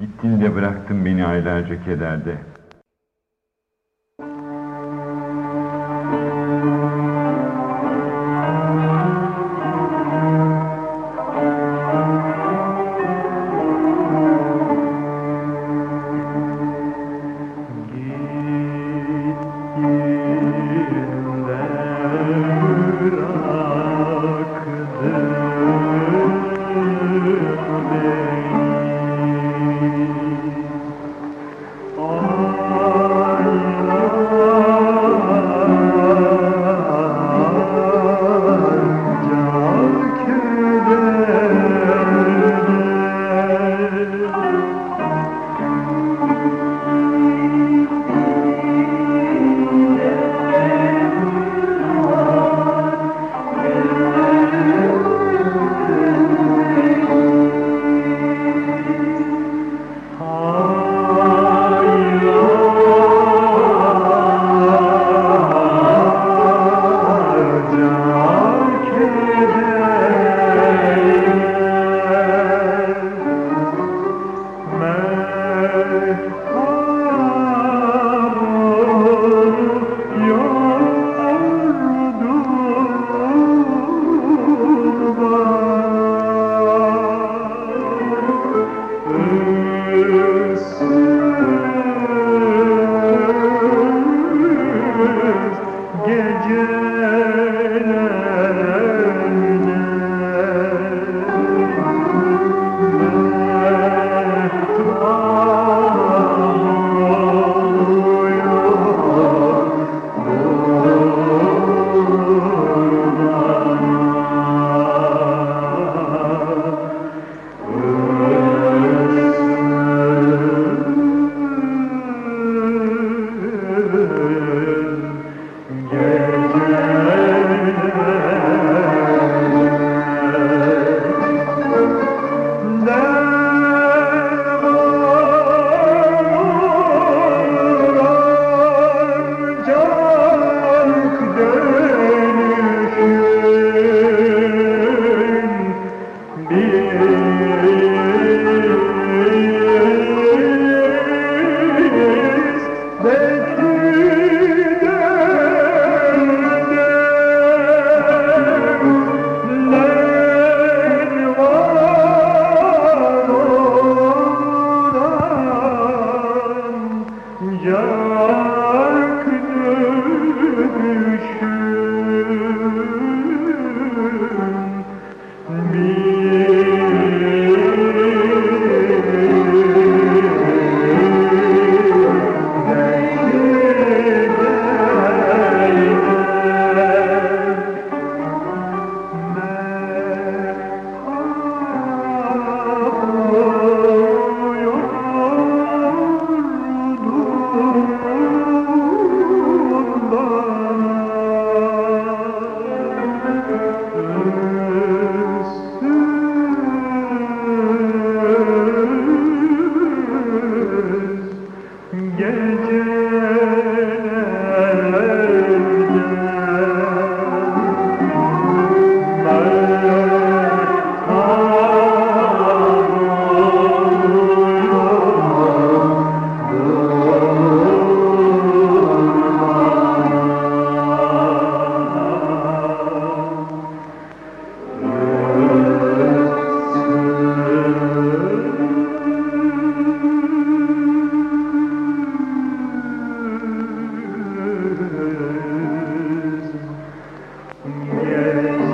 Gittin bıraktın beni aylarca kederde. Yes.